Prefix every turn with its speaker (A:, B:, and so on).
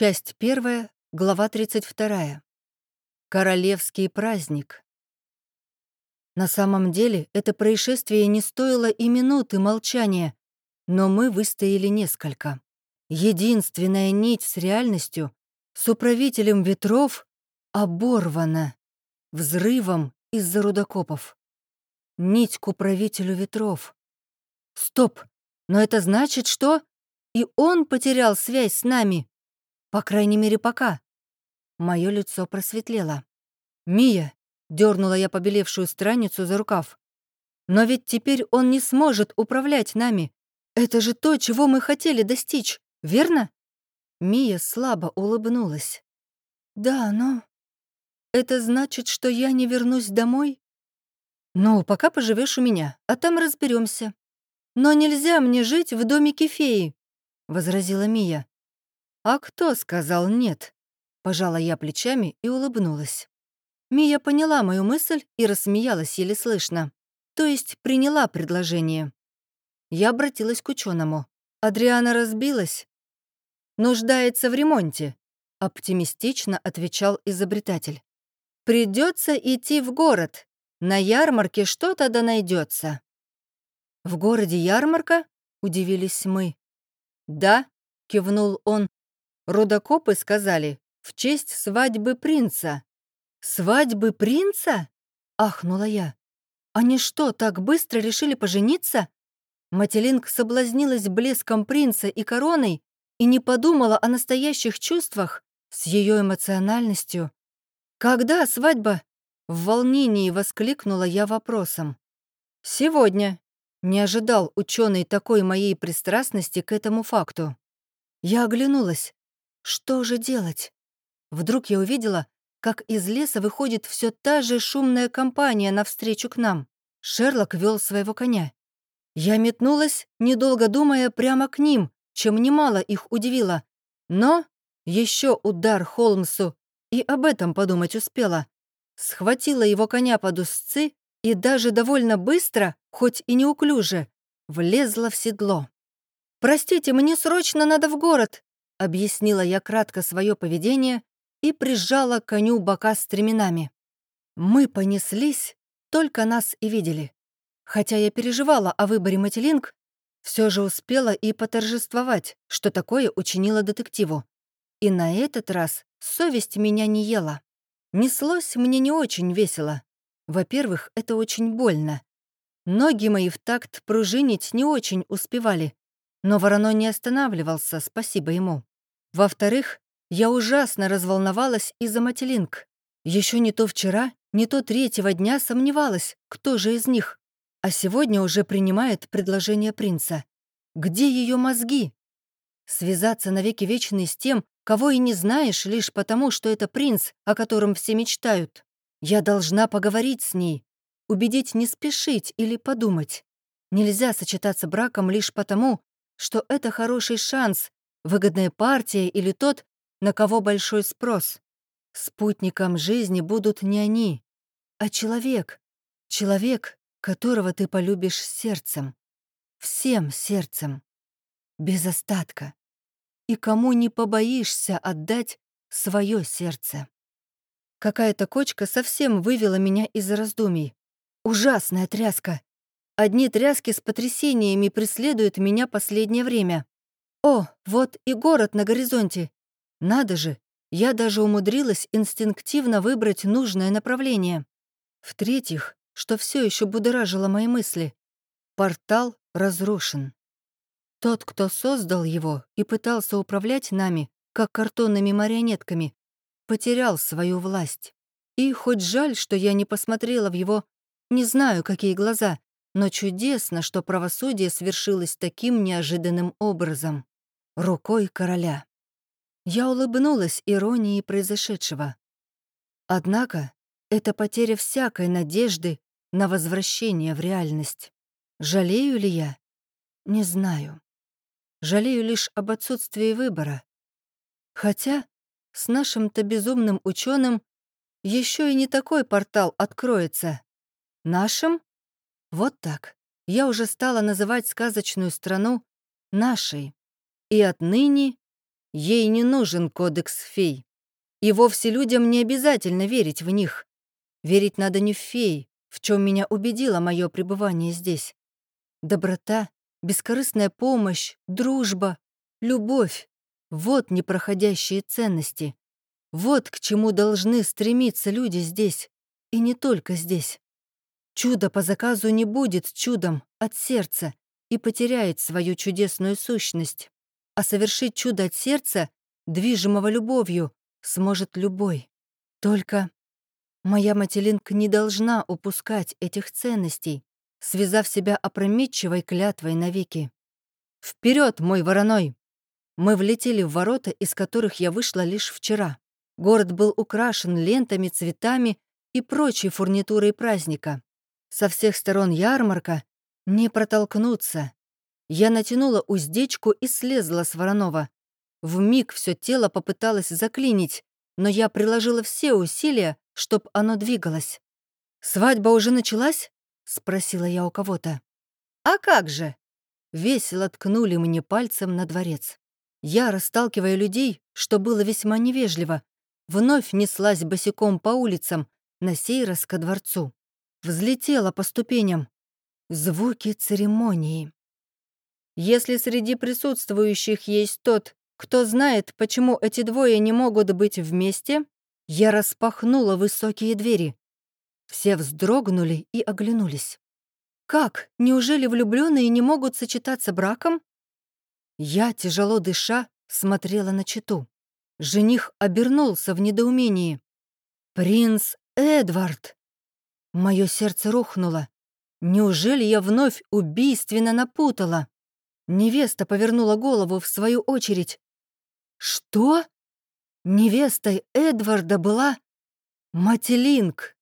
A: Часть первая, глава 32. Королевский праздник. На самом деле, это происшествие не стоило и минуты молчания, но мы выстояли несколько. Единственная нить с реальностью, с управителем ветров, оборвана взрывом из-за рудокопов. Нить к управителю ветров. Стоп, но это значит, что и он потерял связь с нами. По крайней мере, пока. Мое лицо просветлело. «Мия!» — дернула я побелевшую страницу за рукав. «Но ведь теперь он не сможет управлять нами. Это же то, чего мы хотели достичь, верно?» Мия слабо улыбнулась. «Да, но... Это значит, что я не вернусь домой?» «Ну, пока поживешь у меня, а там разберемся. Но нельзя мне жить в домике феи», — возразила Мия. «А кто сказал нет?» Пожала я плечами и улыбнулась. Мия поняла мою мысль и рассмеялась еле слышно. То есть приняла предложение. Я обратилась к ученому. «Адриана разбилась?» «Нуждается в ремонте», — оптимистично отвечал изобретатель. «Придется идти в город. На ярмарке что-то да найдется. «В городе ярмарка?» — удивились мы. «Да», — кивнул он, Рудокопы сказали «в честь свадьбы принца». «Свадьбы принца?» — ахнула я. «Они что, так быстро решили пожениться?» Мателинг соблазнилась блеском принца и короной и не подумала о настоящих чувствах с ее эмоциональностью. «Когда свадьба?» — в волнении воскликнула я вопросом. «Сегодня», — не ожидал ученый такой моей пристрастности к этому факту. Я оглянулась. Что же делать? Вдруг я увидела, как из леса выходит все та же шумная компания навстречу к нам. Шерлок вел своего коня. Я метнулась, недолго думая, прямо к ним, чем немало их удивило. Но еще удар Холмсу, и об этом подумать успела. Схватила его коня под узцы и даже довольно быстро, хоть и неуклюже, влезла в седло. «Простите, мне срочно надо в город!» Объяснила я кратко свое поведение и прижала коню бока стременами. Мы понеслись, только нас и видели. Хотя я переживала о выборе Мателинг, все же успела и поторжествовать, что такое учинила детективу. И на этот раз совесть меня не ела. Неслось мне не очень весело. Во-первых, это очень больно. Ноги мои в такт пружинить не очень успевали, но Вороной не останавливался, спасибо ему. Во-вторых, я ужасно разволновалась из-за Мателинг. Еще не то вчера, не то третьего дня сомневалась, кто же из них. А сегодня уже принимает предложение принца. Где ее мозги? Связаться навеки вечные с тем, кого и не знаешь лишь потому, что это принц, о котором все мечтают. Я должна поговорить с ней, убедить не спешить или подумать. Нельзя сочетаться браком лишь потому, что это хороший шанс, выгодная партия или тот, на кого большой спрос. Спутником жизни будут не они, а человек. Человек, которого ты полюбишь сердцем. Всем сердцем. Без остатка. И кому не побоишься отдать свое сердце. Какая-то кочка совсем вывела меня из раздумий. Ужасная тряска. Одни тряски с потрясениями преследуют меня последнее время. О, вот и город на горизонте. Надо же, я даже умудрилась инстинктивно выбрать нужное направление. В-третьих, что все еще будоражило мои мысли, портал разрушен. Тот, кто создал его и пытался управлять нами, как картонными марионетками, потерял свою власть. И хоть жаль, что я не посмотрела в его, не знаю, какие глаза, но чудесно, что правосудие свершилось таким неожиданным образом. Рукой короля. Я улыбнулась иронии произошедшего. Однако это потеря всякой надежды на возвращение в реальность. Жалею ли я? Не знаю. Жалею лишь об отсутствии выбора. Хотя с нашим-то безумным ученым еще и не такой портал откроется. Нашим? Вот так. Я уже стала называть сказочную страну нашей. И отныне Ей не нужен кодекс фей. И вовсе людям не обязательно верить в них. Верить надо не в фей, в чем меня убедило мое пребывание здесь. Доброта, бескорыстная помощь, дружба, любовь — вот непроходящие ценности. Вот к чему должны стремиться люди здесь, и не только здесь. Чудо по заказу не будет чудом от сердца и потеряет свою чудесную сущность. А совершить чудо от сердца, движимого любовью, сможет любой. Только моя Мателинка не должна упускать этих ценностей, связав себя опрометчивой клятвой навеки. Вперед, мой вороной! Мы влетели в ворота, из которых я вышла лишь вчера. Город был украшен лентами, цветами и прочей фурнитурой праздника. Со всех сторон ярмарка не протолкнуться. Я натянула уздечку и слезла с Воронова. В миг все тело попыталось заклинить, но я приложила все усилия, чтоб оно двигалось. «Свадьба уже началась?» — спросила я у кого-то. «А как же?» Весело ткнули мне пальцем на дворец. Я, расталкивая людей, что было весьма невежливо, вновь неслась босиком по улицам, на сей раз ко дворцу. Взлетела по ступеням. Звуки церемонии. Если среди присутствующих есть тот, кто знает, почему эти двое не могут быть вместе, я распахнула высокие двери. Все вздрогнули и оглянулись. Как? Неужели влюбленные не могут сочетаться браком? Я, тяжело дыша, смотрела на читу. Жених обернулся в недоумении. «Принц Эдвард!» Мое сердце рухнуло. Неужели я вновь убийственно напутала? Невеста повернула голову в свою очередь. Что? Невестой Эдварда была Мателинг.